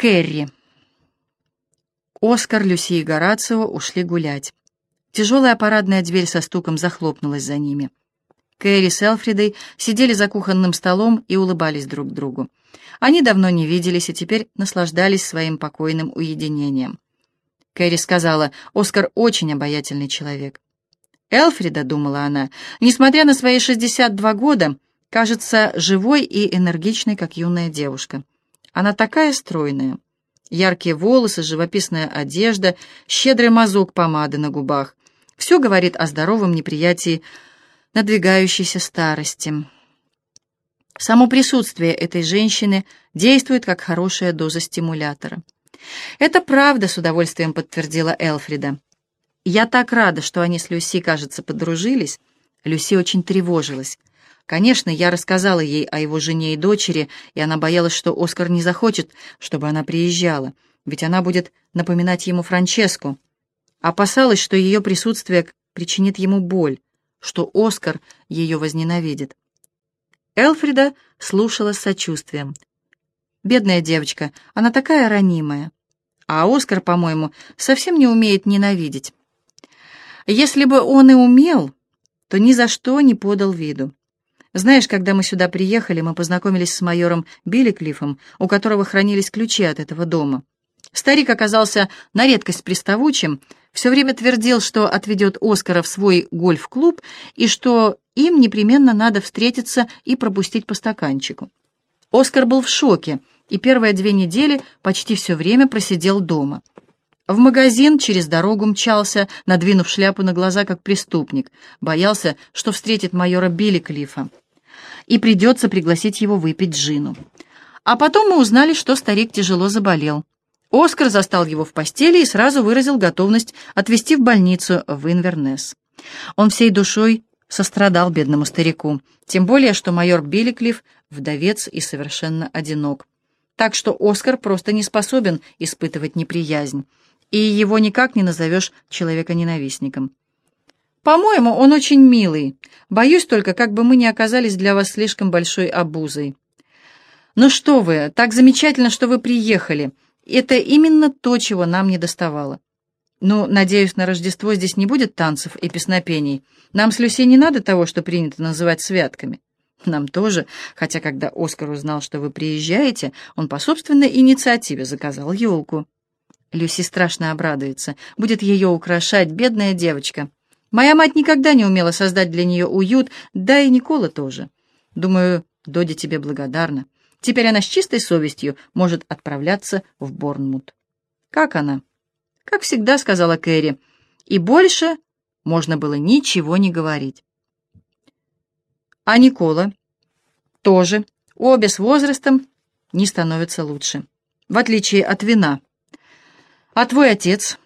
Кэрри. Оскар, Люси и Горацио ушли гулять. Тяжелая парадная дверь со стуком захлопнулась за ними. Кэрри с Элфридой сидели за кухонным столом и улыбались друг другу. Они давно не виделись и теперь наслаждались своим покойным уединением. Кэрри сказала, «Оскар очень обаятельный человек». Элфрида, думала она, несмотря на свои 62 года, кажется живой и энергичной, как юная девушка. Она такая стройная. Яркие волосы, живописная одежда, щедрый мазок помады на губах. Все говорит о здоровом неприятии надвигающейся старости. Само присутствие этой женщины действует как хорошая доза стимулятора. «Это правда», — с удовольствием подтвердила Элфрида. «Я так рада, что они с Люси, кажется, подружились». Люси очень тревожилась. Конечно, я рассказала ей о его жене и дочери, и она боялась, что Оскар не захочет, чтобы она приезжала, ведь она будет напоминать ему Франческу. Опасалась, что ее присутствие причинит ему боль, что Оскар ее возненавидит. Элфрида слушала с сочувствием. Бедная девочка, она такая ранимая. А Оскар, по-моему, совсем не умеет ненавидеть. Если бы он и умел, то ни за что не подал виду. Знаешь, когда мы сюда приехали, мы познакомились с майором Билликлифом, у которого хранились ключи от этого дома. Старик оказался на редкость приставучим, все время твердил, что отведет Оскара в свой гольф-клуб и что им непременно надо встретиться и пропустить по стаканчику. Оскар был в шоке и первые две недели почти все время просидел дома. В магазин через дорогу мчался, надвинув шляпу на глаза, как преступник. Боялся, что встретит майора Билли Клиффа. И придется пригласить его выпить джину. А потом мы узнали, что старик тяжело заболел. Оскар застал его в постели и сразу выразил готовность отвезти в больницу в Инвернес. Он всей душой сострадал бедному старику, тем более, что майор Билликлифф — вдовец и совершенно одинок. Так что Оскар просто не способен испытывать неприязнь и его никак не назовешь человека-ненавистником. По-моему, он очень милый. Боюсь только, как бы мы не оказались для вас слишком большой обузой. Ну что вы, так замечательно, что вы приехали. Это именно то, чего нам не доставало. Ну, надеюсь, на Рождество здесь не будет танцев и песнопений. Нам с Люси не надо того, что принято называть святками. Нам тоже, хотя когда Оскар узнал, что вы приезжаете, он по собственной инициативе заказал елку. Люси страшно обрадуется. Будет ее украшать, бедная девочка. Моя мать никогда не умела создать для нее уют, да и Никола тоже. Думаю, Доди тебе благодарна. Теперь она с чистой совестью может отправляться в Борнмут. Как она? Как всегда, сказала Кэрри. И больше можно было ничего не говорить. А Никола? Тоже. Обе с возрастом не становятся лучше. В отличие от вина. «А твой отец?»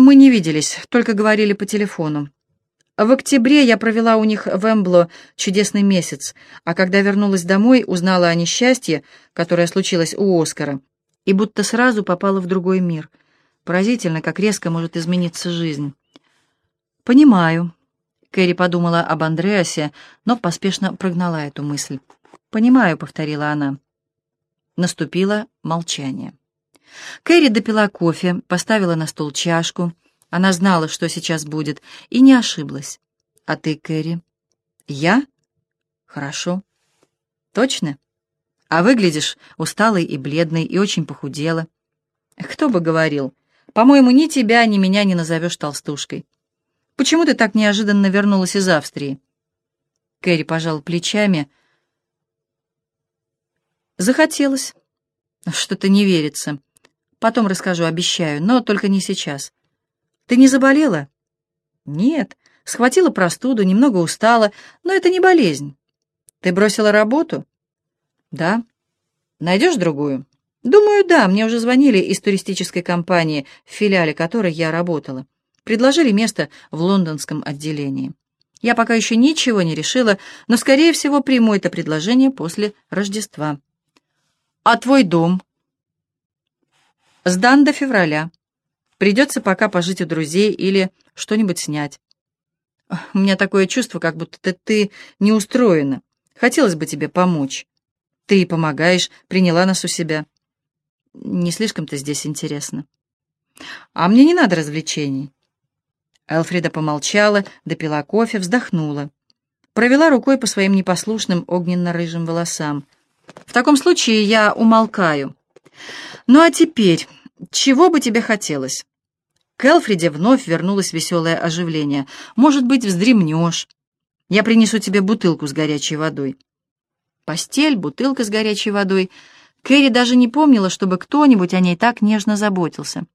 «Мы не виделись, только говорили по телефону. В октябре я провела у них в Эмбло чудесный месяц, а когда вернулась домой, узнала о несчастье, которое случилось у Оскара, и будто сразу попала в другой мир. Поразительно, как резко может измениться жизнь». «Понимаю», — Кэрри подумала об Андреасе, но поспешно прогнала эту мысль. «Понимаю», — повторила она. Наступило молчание. Кэрри допила кофе, поставила на стол чашку. Она знала, что сейчас будет, и не ошиблась. «А ты, Кэрри?» «Я?» «Хорошо». «Точно?» «А выглядишь усталой и бледной, и очень похудела». «Кто бы говорил? По-моему, ни тебя, ни меня не назовешь толстушкой. Почему ты так неожиданно вернулась из Австрии?» Кэрри пожал плечами. «Захотелось. Что-то не верится. Потом расскажу, обещаю, но только не сейчас. Ты не заболела? Нет. Схватила простуду, немного устала, но это не болезнь. Ты бросила работу? Да. Найдешь другую? Думаю, да. Мне уже звонили из туристической компании, в филиале которой я работала. Предложили место в лондонском отделении. Я пока еще ничего не решила, но, скорее всего, приму это предложение после Рождества. А твой дом? Сдан до февраля. Придется пока пожить у друзей или что-нибудь снять. У меня такое чувство, как будто ты, ты не устроена. Хотелось бы тебе помочь. Ты и помогаешь, приняла нас у себя. Не слишком-то здесь интересно. А мне не надо развлечений. Элфрида помолчала, допила кофе, вздохнула. Провела рукой по своим непослушным огненно-рыжим волосам. «В таком случае я умолкаю. Ну а теперь, чего бы тебе хотелось?» К Элфриде вновь вернулось веселое оживление. «Может быть, вздремнешь. Я принесу тебе бутылку с горячей водой». Постель, бутылка с горячей водой. Кэрри даже не помнила, чтобы кто-нибудь о ней так нежно заботился.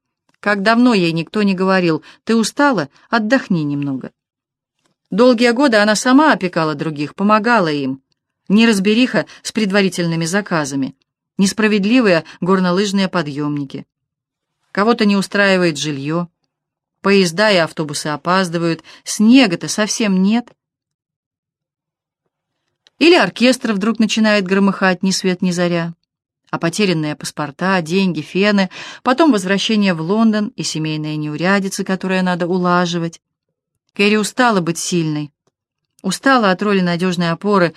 Как давно ей никто не говорил, ты устала, отдохни немного. Долгие годы она сама опекала других, помогала им. Неразбериха с предварительными заказами, несправедливые горнолыжные подъемники. Кого-то не устраивает жилье, поезда и автобусы опаздывают, снега-то совсем нет. Или оркестр вдруг начинает громыхать ни свет ни заря а потерянные паспорта, деньги, фены, потом возвращение в Лондон и семейные неурядицы, которые надо улаживать. Кэрри устала быть сильной. Устала от роли надежной опоры,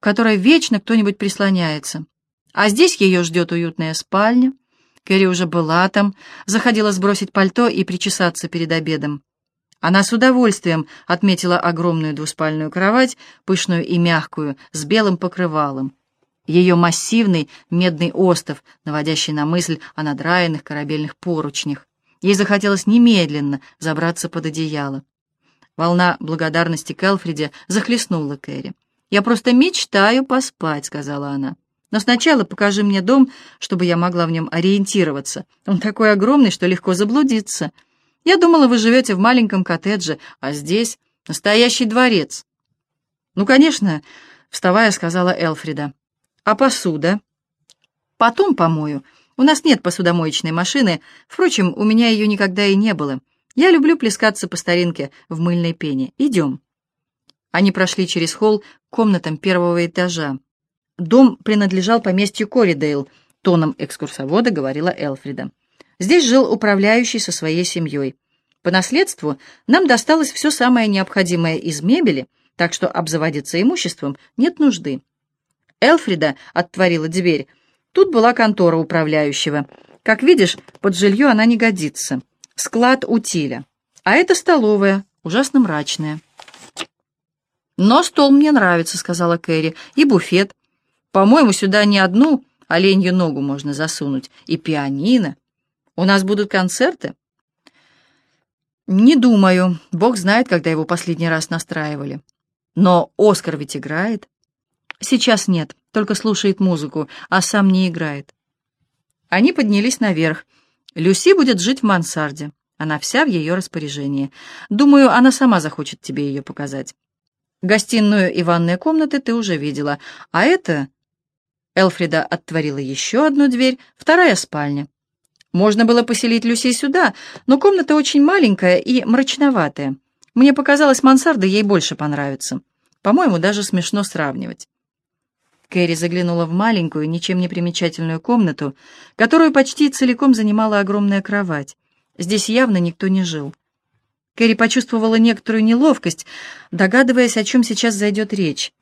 к которой вечно кто-нибудь прислоняется. А здесь ее ждет уютная спальня. Кэрри уже была там, заходила сбросить пальто и причесаться перед обедом. Она с удовольствием отметила огромную двуспальную кровать, пышную и мягкую, с белым покрывалом ее массивный медный остов, наводящий на мысль о надраенных корабельных поручнях. Ей захотелось немедленно забраться под одеяло. Волна благодарности к Элфриде захлестнула Кэрри. «Я просто мечтаю поспать», — сказала она. «Но сначала покажи мне дом, чтобы я могла в нем ориентироваться. Он такой огромный, что легко заблудиться. Я думала, вы живете в маленьком коттедже, а здесь настоящий дворец». «Ну, конечно», — вставая, сказала Элфрида. А посуда? Потом помою. У нас нет посудомоечной машины. Впрочем, у меня ее никогда и не было. Я люблю плескаться по старинке в мыльной пене. Идем. Они прошли через холл к комнатам первого этажа. Дом принадлежал поместью Коридейл, тоном экскурсовода говорила Элфрида. Здесь жил управляющий со своей семьей. По наследству нам досталось все самое необходимое из мебели, так что обзаводиться имуществом нет нужды. Элфрида отворила дверь. Тут была контора управляющего. Как видишь, под жилье она не годится. Склад утиля. А это столовая, ужасно мрачная. «Но стол мне нравится», — сказала Кэрри, — «и буфет. По-моему, сюда не одну оленью ногу можно засунуть, и пианино. У нас будут концерты?» «Не думаю. Бог знает, когда его последний раз настраивали. Но Оскар ведь играет. Сейчас нет, только слушает музыку, а сам не играет. Они поднялись наверх. Люси будет жить в мансарде. Она вся в ее распоряжении. Думаю, она сама захочет тебе ее показать. Гостиную и ванные комнаты ты уже видела. А это... Элфрида отворила еще одну дверь, вторая спальня. Можно было поселить Люси сюда, но комната очень маленькая и мрачноватая. Мне показалось, мансарда ей больше понравится. По-моему, даже смешно сравнивать. Кэрри заглянула в маленькую, ничем не примечательную комнату, которую почти целиком занимала огромная кровать. Здесь явно никто не жил. Кэрри почувствовала некоторую неловкость, догадываясь, о чем сейчас зайдет речь.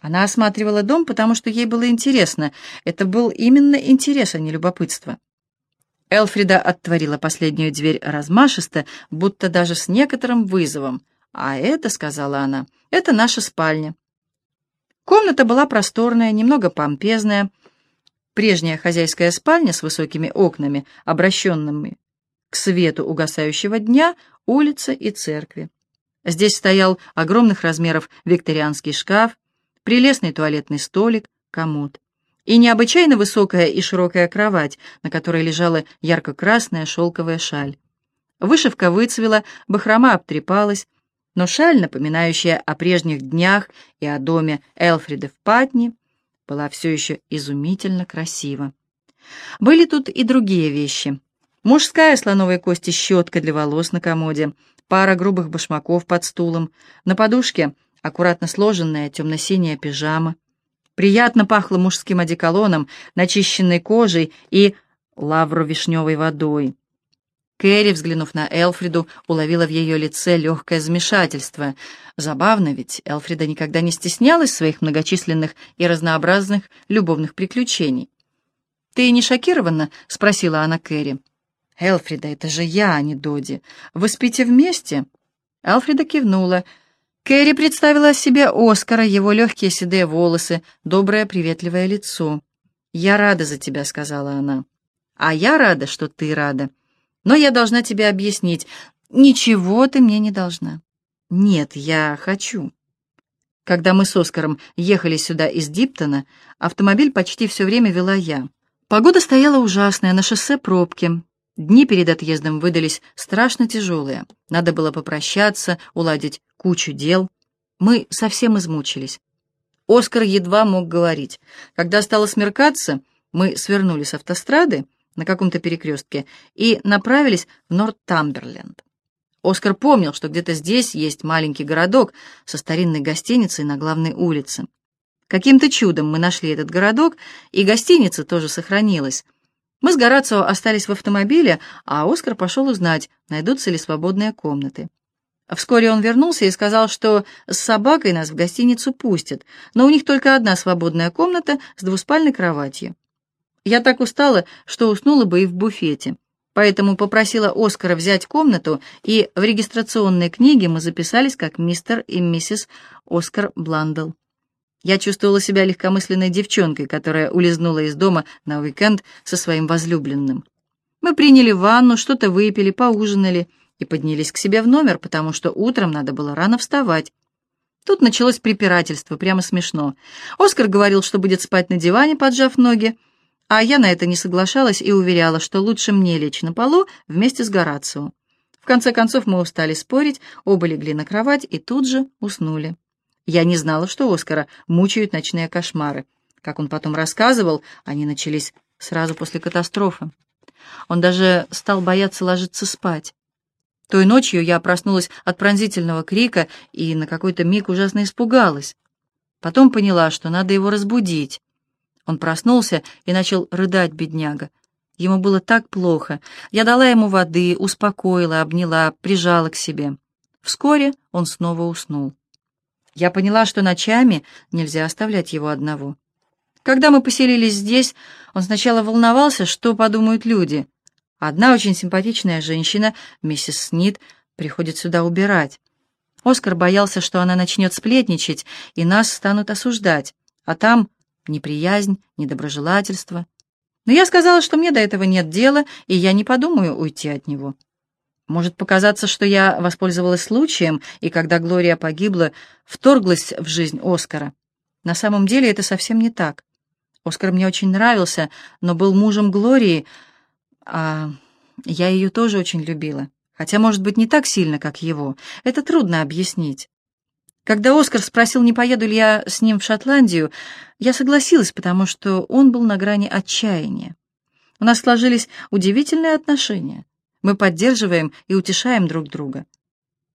Она осматривала дом, потому что ей было интересно. Это был именно интерес, а не любопытство. Элфрида отворила последнюю дверь размашисто, будто даже с некоторым вызовом. «А это, — сказала она, — это наша спальня. Комната была просторная, немного помпезная. Прежняя хозяйская спальня с высокими окнами, обращенными к свету угасающего дня, улица и церкви. Здесь стоял огромных размеров викторианский шкаф, прелестный туалетный столик, комод и необычайно высокая и широкая кровать, на которой лежала ярко-красная шелковая шаль. Вышивка выцвела, бахрома обтрепалась, но шаль, напоминающая о прежних днях и о доме Элфрида в Патни, была все еще изумительно красива. Были тут и другие вещи. Мужская слоновой кости щетка для волос на комоде, пара грубых башмаков под стулом, на подушке аккуратно сложенная темно-синяя пижама. Приятно пахло мужским одеколоном, начищенной кожей и лавровишневой водой. Кэрри, взглянув на Элфриду, уловила в ее лице легкое замешательство. Забавно ведь, Элфрида никогда не стеснялась своих многочисленных и разнообразных любовных приключений. «Ты не шокирована?» — спросила она Кэрри. «Элфрида, это же я, а не Доди. Вы спите вместе?» Элфрида кивнула. Кэрри представила себе Оскара, его легкие седые волосы, доброе приветливое лицо. «Я рада за тебя», — сказала она. «А я рада, что ты рада. Но я должна тебе объяснить. Ничего ты мне не должна». «Нет, я хочу». Когда мы с Оскаром ехали сюда из Диптона, автомобиль почти все время вела я. Погода стояла ужасная, на шоссе пробки. Дни перед отъездом выдались страшно тяжелые. Надо было попрощаться, уладить кучу дел. Мы совсем измучились. Оскар едва мог говорить. Когда стало смеркаться, мы свернули с автострады на каком-то перекрестке и направились в Норт-Тамберленд. Оскар помнил, что где-то здесь есть маленький городок со старинной гостиницей на главной улице. Каким-то чудом мы нашли этот городок, и гостиница тоже сохранилась. Мы с Горацио остались в автомобиле, а Оскар пошел узнать, найдутся ли свободные комнаты. Вскоре он вернулся и сказал, что с собакой нас в гостиницу пустят, но у них только одна свободная комната с двуспальной кроватью. Я так устала, что уснула бы и в буфете. Поэтому попросила Оскара взять комнату, и в регистрационной книге мы записались как мистер и миссис Оскар Бландл. Я чувствовала себя легкомысленной девчонкой, которая улизнула из дома на уикенд со своим возлюбленным. Мы приняли ванну, что-то выпили, поужинали — и поднялись к себе в номер, потому что утром надо было рано вставать. Тут началось препирательство, прямо смешно. Оскар говорил, что будет спать на диване, поджав ноги, а я на это не соглашалась и уверяла, что лучше мне лечь на полу вместе с Горацио. В конце концов мы устали спорить, оба легли на кровать и тут же уснули. Я не знала, что Оскара мучают ночные кошмары. Как он потом рассказывал, они начались сразу после катастрофы. Он даже стал бояться ложиться спать. Той ночью я проснулась от пронзительного крика и на какой-то миг ужасно испугалась. Потом поняла, что надо его разбудить. Он проснулся и начал рыдать, бедняга. Ему было так плохо. Я дала ему воды, успокоила, обняла, прижала к себе. Вскоре он снова уснул. Я поняла, что ночами нельзя оставлять его одного. Когда мы поселились здесь, он сначала волновался, что подумают люди — Одна очень симпатичная женщина, миссис Снит, приходит сюда убирать. Оскар боялся, что она начнет сплетничать, и нас станут осуждать, а там неприязнь, недоброжелательство. Но я сказала, что мне до этого нет дела, и я не подумаю уйти от него. Может показаться, что я воспользовалась случаем, и когда Глория погибла, вторглась в жизнь Оскара. На самом деле это совсем не так. Оскар мне очень нравился, но был мужем Глории, а я ее тоже очень любила, хотя, может быть, не так сильно, как его. Это трудно объяснить. Когда Оскар спросил, не поеду ли я с ним в Шотландию, я согласилась, потому что он был на грани отчаяния. У нас сложились удивительные отношения. Мы поддерживаем и утешаем друг друга.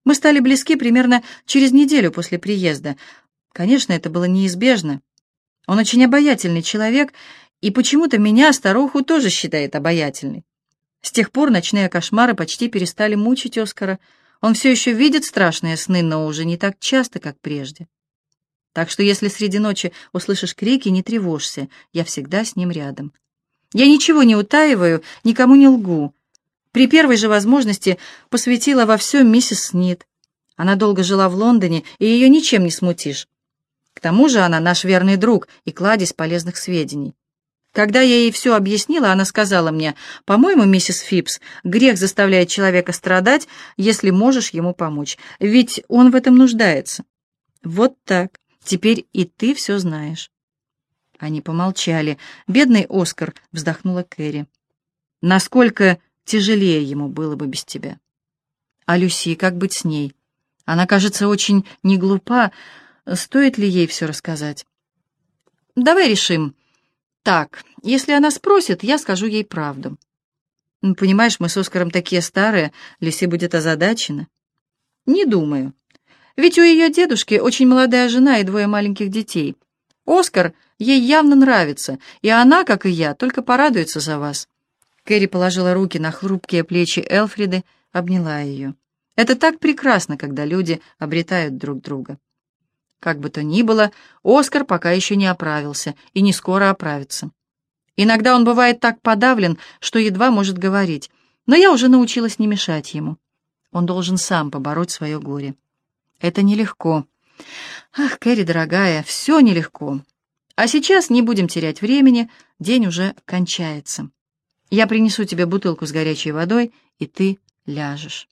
Мы стали близки примерно через неделю после приезда. Конечно, это было неизбежно. Он очень обаятельный человек, и почему-то меня, старуху, тоже считает обаятельной. С тех пор ночные кошмары почти перестали мучить Оскара. Он все еще видит страшные сны, но уже не так часто, как прежде. Так что если среди ночи услышишь крики, не тревожься, я всегда с ним рядом. Я ничего не утаиваю, никому не лгу. При первой же возможности посвятила во все миссис Снит. Она долго жила в Лондоне, и ее ничем не смутишь. К тому же она наш верный друг и кладезь полезных сведений. Когда я ей все объяснила, она сказала мне, «По-моему, миссис Фипс, грех заставляет человека страдать, если можешь ему помочь, ведь он в этом нуждается». Вот так. Теперь и ты все знаешь. Они помолчали. «Бедный Оскар», — вздохнула Кэрри. «Насколько тяжелее ему было бы без тебя». «А Люси, как быть с ней? Она, кажется, очень неглупа. Стоит ли ей все рассказать?» «Давай решим», так, если она спросит, я скажу ей правду. Ну, понимаешь, мы с Оскаром такие старые, Люси будет озадачена. Не думаю. Ведь у ее дедушки очень молодая жена и двое маленьких детей. Оскар ей явно нравится, и она, как и я, только порадуется за вас. Кэрри положила руки на хрупкие плечи Элфриды, обняла ее. Это так прекрасно, когда люди обретают друг друга. Как бы то ни было, Оскар пока еще не оправился и не скоро оправится. Иногда он бывает так подавлен, что едва может говорить, но я уже научилась не мешать ему. Он должен сам побороть свое горе. Это нелегко. Ах, Кэрри, дорогая, все нелегко. А сейчас не будем терять времени, день уже кончается. Я принесу тебе бутылку с горячей водой, и ты ляжешь.